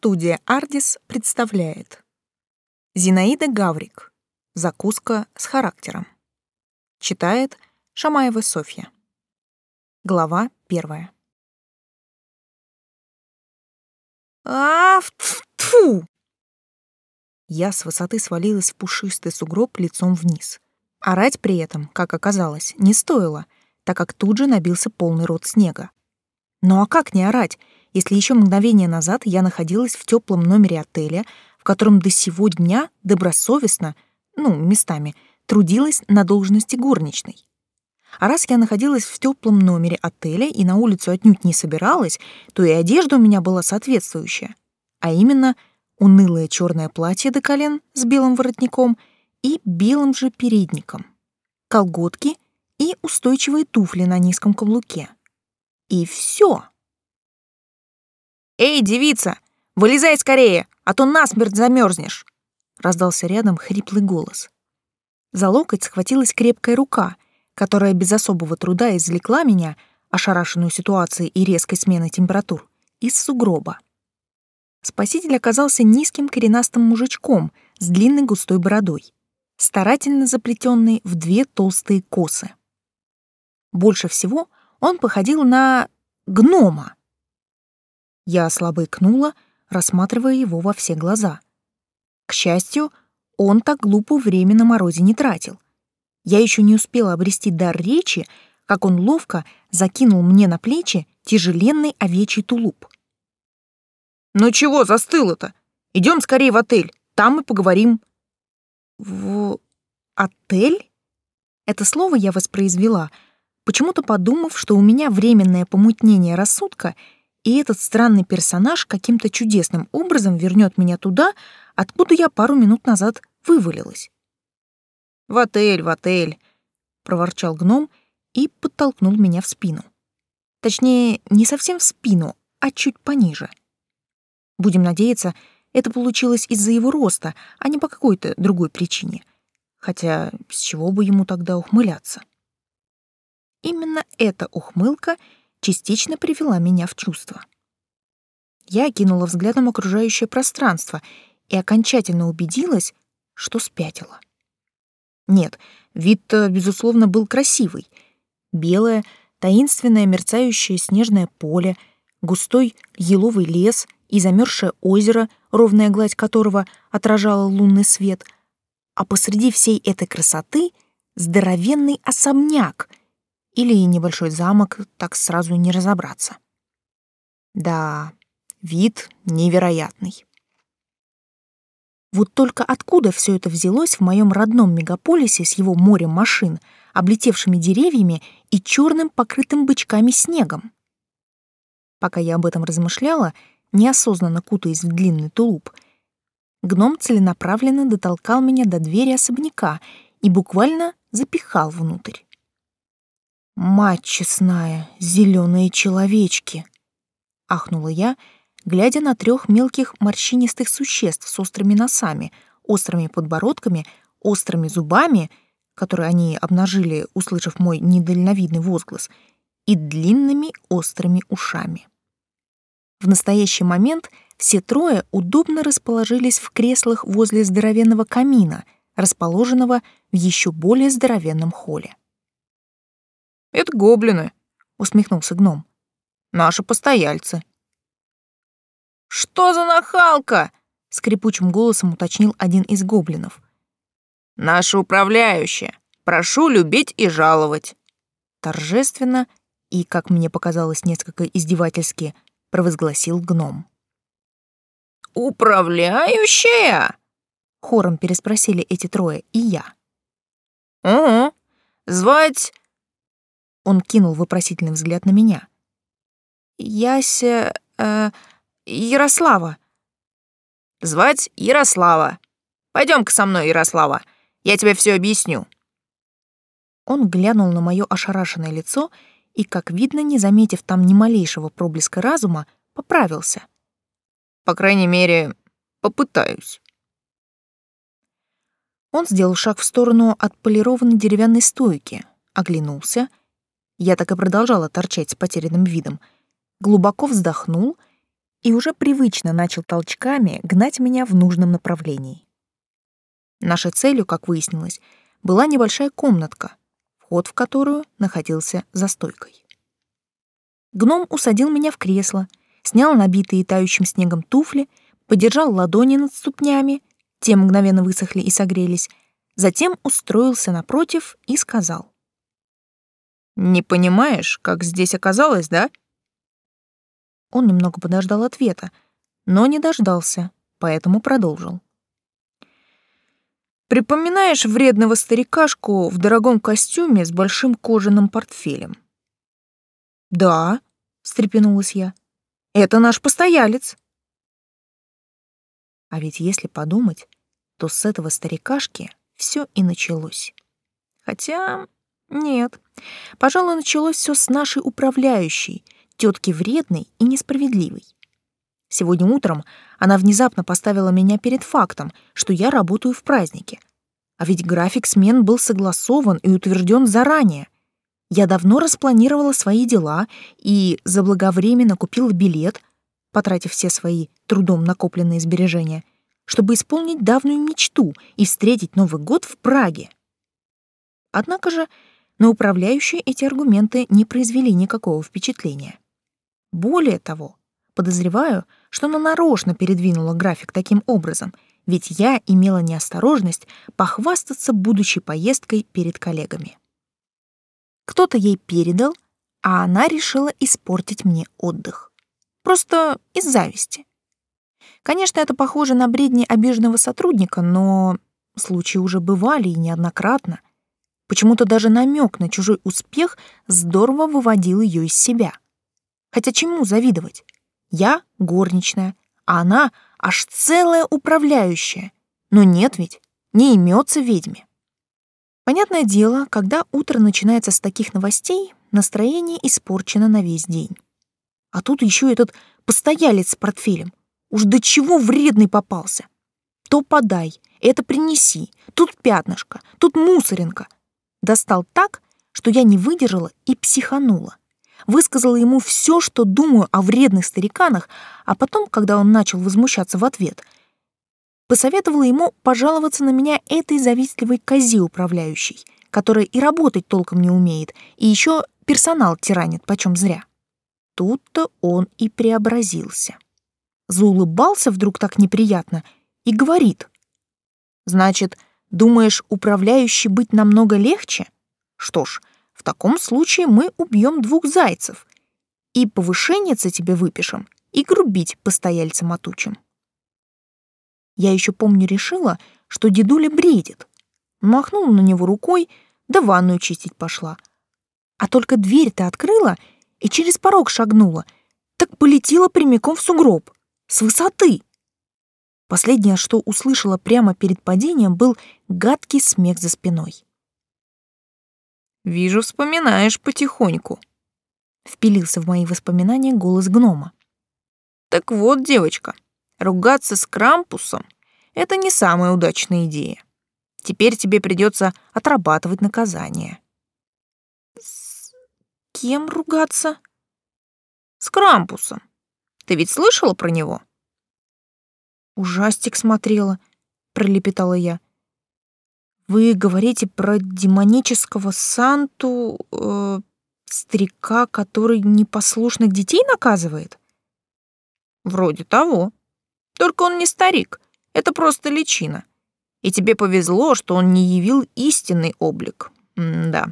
Студия «Ардис» представляет Зинаида Гаврик «Закуска с характером» Читает Шамаева Софья Глава первая а тьфу! Я с высоты свалилась в пушистый сугроб лицом вниз. Орать при этом, как оказалось, не стоило, так как тут же набился полный рот снега. Ну а как не орать, если еще мгновение назад я находилась в теплом номере отеля, в котором до сего дня добросовестно, ну, местами, трудилась на должности горничной. А раз я находилась в теплом номере отеля и на улицу отнюдь не собиралась, то и одежда у меня была соответствующая. А именно, унылое черное платье до колен с белым воротником и белым же передником, колготки и устойчивые туфли на низком каблуке. И все. «Эй, девица, вылезай скорее, а то насмерть замерзнешь!» раздался рядом хриплый голос. За локоть схватилась крепкая рука, которая без особого труда извлекла меня, ошарашенную ситуацией и резкой сменой температур, из сугроба. Спаситель оказался низким коренастым мужичком с длинной густой бородой, старательно заплетенной в две толстые косы. Больше всего он походил на гнома, я слабо икнула, рассматривая его во все глаза. К счастью, он так глупо время на морозе не тратил. Я еще не успела обрести дар речи, как он ловко закинул мне на плечи тяжеленный овечий тулуп. «Ну чего застыло-то? Идем скорее в отель, там мы поговорим». «В отель?» Это слово я воспроизвела, почему-то подумав, что у меня временное помутнение рассудка — и этот странный персонаж каким-то чудесным образом вернет меня туда, откуда я пару минут назад вывалилась. «В отель, в отель», — проворчал гном и подтолкнул меня в спину. Точнее, не совсем в спину, а чуть пониже. Будем надеяться, это получилось из-за его роста, а не по какой-то другой причине. Хотя с чего бы ему тогда ухмыляться? Именно эта ухмылка — частично привела меня в чувство. Я кинула взглядом окружающее пространство и окончательно убедилась, что спятила. Нет, вид-то, безусловно, был красивый. Белое, таинственное мерцающее снежное поле, густой еловый лес и замерзшее озеро, ровная гладь которого отражала лунный свет, а посреди всей этой красоты здоровенный особняк или небольшой замок, так сразу не разобраться. Да, вид невероятный. Вот только откуда все это взялось в моем родном мегаполисе с его морем машин, облетевшими деревьями и черным покрытым бычками снегом? Пока я об этом размышляла, неосознанно кутаясь в длинный тулуп, гном целенаправленно дотолкал меня до двери особняка и буквально запихал внутрь. Мать честная, зеленые человечки, ахнула я, глядя на трех мелких морщинистых существ с острыми носами, острыми подбородками, острыми зубами, которые они обнажили, услышав мой недальновидный возглас, и длинными острыми ушами. В настоящий момент все трое удобно расположились в креслах возле здоровенного камина, расположенного в еще более здоровенном холле. Это гоблины, усмехнулся гном. Наши постояльцы. Что за нахалка? скрипучим голосом уточнил один из гоблинов. Наша управляющая. Прошу любить и жаловать. Торжественно и, как мне показалось, несколько издевательски провозгласил гном. «Управляющая?» — хором переспросили эти трое и я. «Угу. Звать он кинул вопросительный взгляд на меня. «Яся... Э, Ярослава». «Звать Ярослава. Пойдем-ка со мной, Ярослава. Я тебе все объясню». Он глянул на мое ошарашенное лицо и, как видно, не заметив там ни малейшего проблеска разума, поправился. «По крайней мере, попытаюсь». Он сделал шаг в сторону отполированной деревянной стойки, оглянулся — я так и продолжала торчать с потерянным видом, глубоко вздохнул и уже привычно начал толчками гнать меня в нужном направлении. Нашей целью, как выяснилось, была небольшая комнатка, вход в которую находился за стойкой. Гном усадил меня в кресло, снял набитые тающим снегом туфли, подержал ладони над ступнями, те мгновенно высохли и согрелись, затем устроился напротив и сказал. «Не понимаешь, как здесь оказалось, да?» Он немного подождал ответа, но не дождался, поэтому продолжил. Припоминаешь вредного старикашку в дорогом костюме с большим кожаным портфелем? Да, встрепенулась я. Это наш постоялец. А ведь если подумать, то с этого старикашки все и началось. Хотя нет, пожалуй, началось все с нашей управляющей, тетки вредной и несправедливой. Сегодня утром она внезапно поставила меня перед фактом, что я работаю в празднике. А ведь график смен был согласован и утвержден заранее. Я давно распланировала свои дела и заблаговременно купила билет, потратив все свои трудом накопленные сбережения, чтобы исполнить давнюю мечту и встретить Новый год в Праге. Однако же на управляющие эти аргументы не произвели никакого впечатления. Более того, подозреваю, что она нарочно передвинула график таким образом, ведь я имела неосторожность похвастаться будущей поездкой перед коллегами. Кто-то ей передал, а она решила испортить мне отдых. Просто из зависти. Конечно, это похоже на бредни обиженного сотрудника, но случаи уже бывали и неоднократно. Почему-то даже намек на чужой успех здорово выводил ее из себя. Хотя чему завидовать? Я горничная, а она аж целая управляющая. Но нет ведь, не имется ведьме. Понятное дело, когда утро начинается с таких новостей, настроение испорчено на весь день. А тут еще этот постоялец с портфелем. Уж до чего вредный попался. То подай, это принеси, тут пятнышко, тут мусоринка. Достал так, что я не выдержала и психанула высказала ему все, что думаю о вредных стариканах, а потом, когда он начал возмущаться в ответ, посоветовала ему пожаловаться на меня этой завистливой козе управляющей, которая и работать толком не умеет, и еще персонал тиранит почем зря. Тут-то он и преобразился. Заулыбался вдруг так неприятно и говорит. «Значит, думаешь, управляющий быть намного легче? Что ж, в таком случае мы убьем двух зайцев. И повышенница тебе выпишем, и грубить постояльцам отучим. Я еще помню решила, что дедуля бредит. Махнула на него рукой, да ванную чистить пошла. А только дверь-то открыла и через порог шагнула, так полетела прямиком в сугроб. С высоты. Последнее, что услышала прямо перед падением, был гадкий смех за спиной. Вижу, вспоминаешь потихоньку. Впилился в мои воспоминания голос гнома. Так вот, девочка, ругаться с Крампусом — это не самая удачная идея. Теперь тебе придется отрабатывать наказание. С кем ругаться? С Крампусом. Ты ведь слышала про него? Ужастик смотрела, пролепетала я. Вы говорите про демонического Санту, э, старика, который непослушных детей наказывает? Вроде того. Только он не старик, это просто личина. И тебе повезло, что он не явил истинный облик. М да.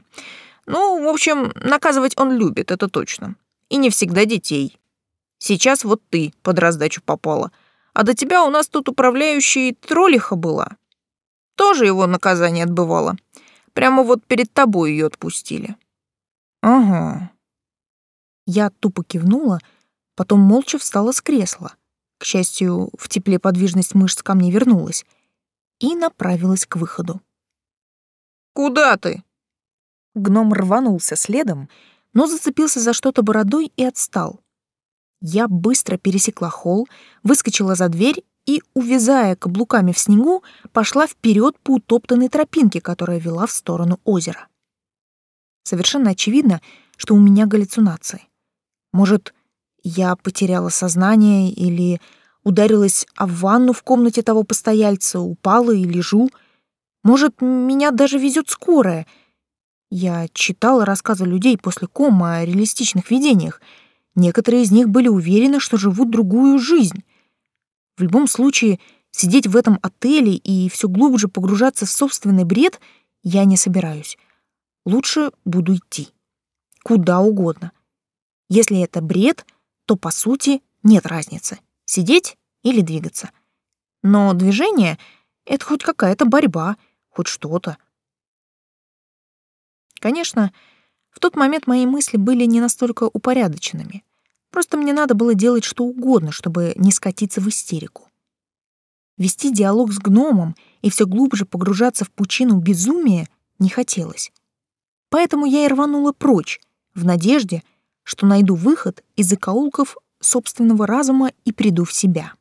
Ну, в общем, наказывать он любит, это точно. И не всегда детей. Сейчас вот ты под раздачу попала. А до тебя у нас тут управляющий троллиха была. Тоже его наказание отбывала. Прямо вот перед тобой ее отпустили. Ага. Я тупо кивнула, потом молча встала с кресла. К счастью, в тепле подвижность мышц ко мне вернулась и направилась к выходу. «Куда ты?» Гном рванулся следом, но зацепился за что-то бородой и отстал. Я быстро пересекла холл, выскочила за дверь и, увязая каблуками в снегу, пошла вперед по утоптанной тропинке, которая вела в сторону озера. Совершенно очевидно, что у меня галлюцинации. Может, я потеряла сознание или ударилась о ванну в комнате того постояльца, упала и лежу. Может, меня даже везет скорая. Я читала рассказы людей после кома о реалистичных видениях. Некоторые из них были уверены, что живут другую жизнь. В любом случае, сидеть в этом отеле и все глубже погружаться в собственный бред я не собираюсь. Лучше буду идти. Куда угодно. Если это бред, то, по сути, нет разницы — сидеть или двигаться. Но движение — это хоть какая-то борьба, хоть что-то. Конечно, в тот момент мои мысли были не настолько упорядоченными. Просто мне надо было делать что угодно, чтобы не скатиться в истерику. Вести диалог с гномом и все глубже погружаться в пучину безумия не хотелось. Поэтому я и рванула прочь, в надежде, что найду выход из закоулков собственного разума и приду в себя.